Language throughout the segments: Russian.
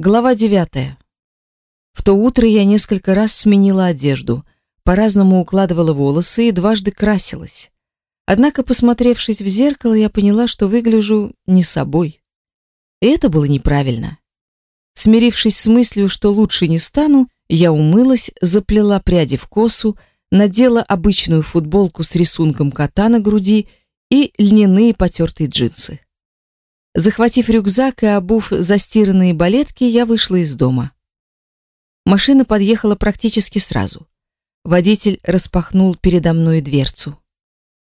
Глава девятая. В то утро я несколько раз сменила одежду, по-разному укладывала волосы и дважды красилась. Однако, посмотревшись в зеркало, я поняла, что выгляжу не собой. И это было неправильно. Смирившись с мыслью, что лучше не стану, я умылась, заплела пряди в косу, надела обычную футболку с рисунком кота на груди и льняные потертые джинсы. Захватив рюкзак и обув застиранные балетки, я вышла из дома. Машина подъехала практически сразу. Водитель распахнул передо мной дверцу.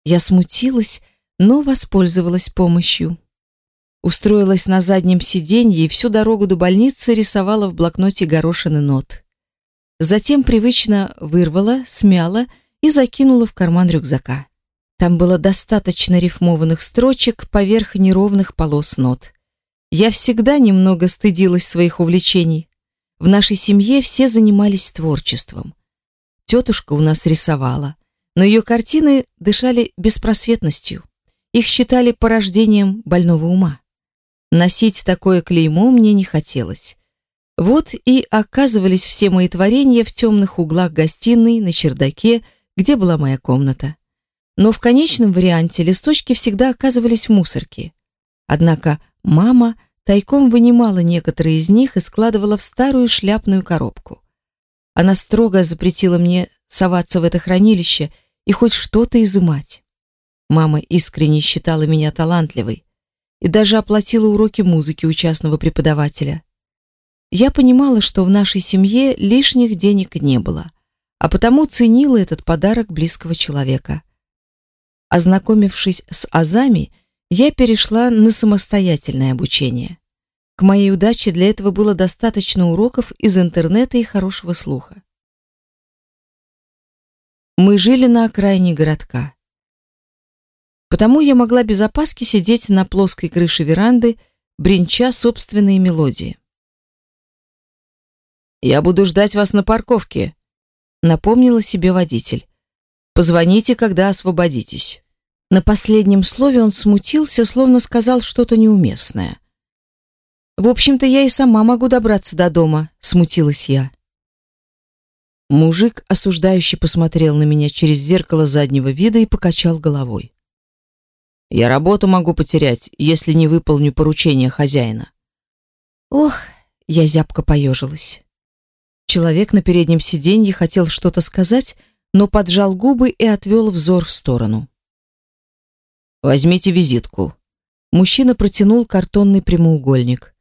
Я смутилась, но воспользовалась помощью. Устроилась на заднем сиденье и всю дорогу до больницы рисовала в блокноте горошины нот. Затем привычно вырвала, смяла и закинула в карман рюкзака. Там было достаточно рифмованных строчек поверх неровных полос нот. Я всегда немного стыдилась своих увлечений. В нашей семье все занимались творчеством. Тетушка у нас рисовала, но ее картины дышали беспросветностью. Их считали порождением больного ума. Носить такое клеймо мне не хотелось. Вот и оказывались все мои творения в темных углах гостиной, на чердаке, где была моя комната но в конечном варианте листочки всегда оказывались в мусорке. Однако мама тайком вынимала некоторые из них и складывала в старую шляпную коробку. Она строго запретила мне соваться в это хранилище и хоть что-то изымать. Мама искренне считала меня талантливой и даже оплатила уроки музыки у частного преподавателя. Я понимала, что в нашей семье лишних денег не было, а потому ценила этот подарок близкого человека. Ознакомившись с азами, я перешла на самостоятельное обучение. К моей удаче для этого было достаточно уроков из интернета и хорошего слуха. Мы жили на окраине городка. Потому я могла без опаски сидеть на плоской крыше веранды, бренча собственные мелодии. «Я буду ждать вас на парковке», — напомнила себе водитель. Позвоните, когда освободитесь. На последнем слове он смутился, словно сказал что-то неуместное. В общем-то, я и сама могу добраться до дома, смутилась я. Мужик осуждающе посмотрел на меня через зеркало заднего вида и покачал головой. Я работу могу потерять, если не выполню поручение хозяина. Ох, я зябко поежилась. Человек на переднем сиденье хотел что-то сказать, но поджал губы и отвел взор в сторону. «Возьмите визитку». Мужчина протянул картонный прямоугольник.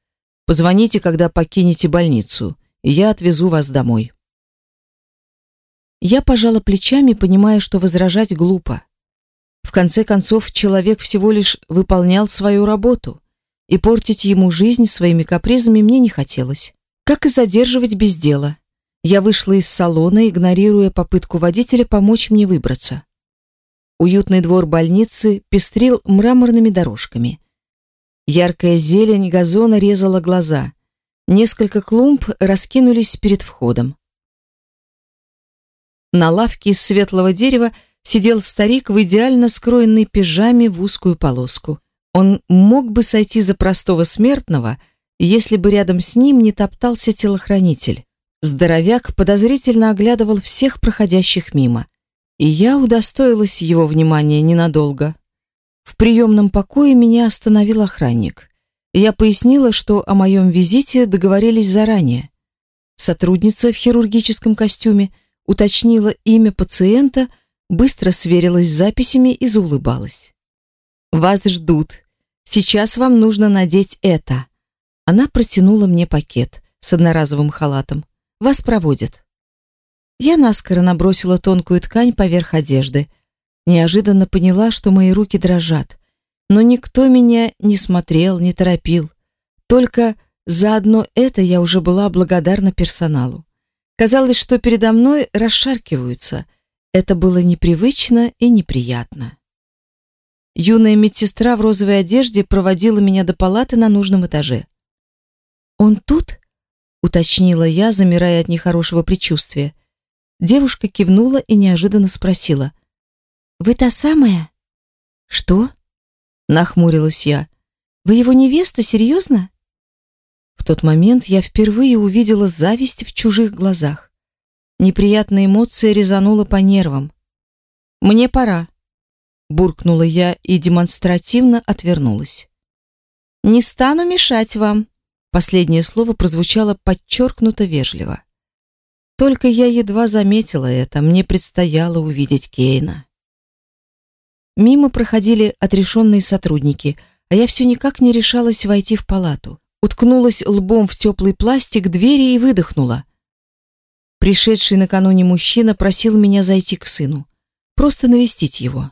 «Позвоните, когда покинете больницу, и я отвезу вас домой». Я пожала плечами, понимая, что возражать глупо. В конце концов, человек всего лишь выполнял свою работу, и портить ему жизнь своими капризами мне не хотелось. Как и задерживать без дела. Я вышла из салона, игнорируя попытку водителя помочь мне выбраться. Уютный двор больницы пестрил мраморными дорожками. Яркая зелень газона резала глаза. Несколько клумб раскинулись перед входом. На лавке из светлого дерева сидел старик в идеально скроенной пижаме в узкую полоску. Он мог бы сойти за простого смертного, если бы рядом с ним не топтался телохранитель. Здоровяк подозрительно оглядывал всех проходящих мимо, и я удостоилась его внимания ненадолго. В приемном покое меня остановил охранник. Я пояснила, что о моем визите договорились заранее. Сотрудница в хирургическом костюме уточнила имя пациента, быстро сверилась с записями и заулыбалась. «Вас ждут. Сейчас вам нужно надеть это». Она протянула мне пакет с одноразовым халатом. Вас проводят. Я наскоро набросила тонкую ткань поверх одежды. Неожиданно поняла, что мои руки дрожат. Но никто меня не смотрел, не торопил. Только за одно это я уже была благодарна персоналу. Казалось, что передо мной расшаркиваются. Это было непривычно и неприятно. Юная медсестра в розовой одежде проводила меня до палаты на нужном этаже. «Он тут?» уточнила я, замирая от нехорошего предчувствия. Девушка кивнула и неожиданно спросила: "Вы та самая?" "Что?" нахмурилась я. "Вы его невеста, серьезно?» В тот момент я впервые увидела зависть в чужих глазах. Неприятная эмоция резанула по нервам. «Мне пора», — буркнула я и демонстративно отвернулась. «Не стану мешать вам», — последнее слово прозвучало подчеркнуто вежливо. Только я едва заметила это, мне предстояло увидеть Кейна. Мимо проходили отрешенные сотрудники, а я все никак не решалась войти в палату. Уткнулась лбом в теплый пластик двери и выдохнула. Пришедший накануне мужчина просил меня зайти к сыну, просто навестить его.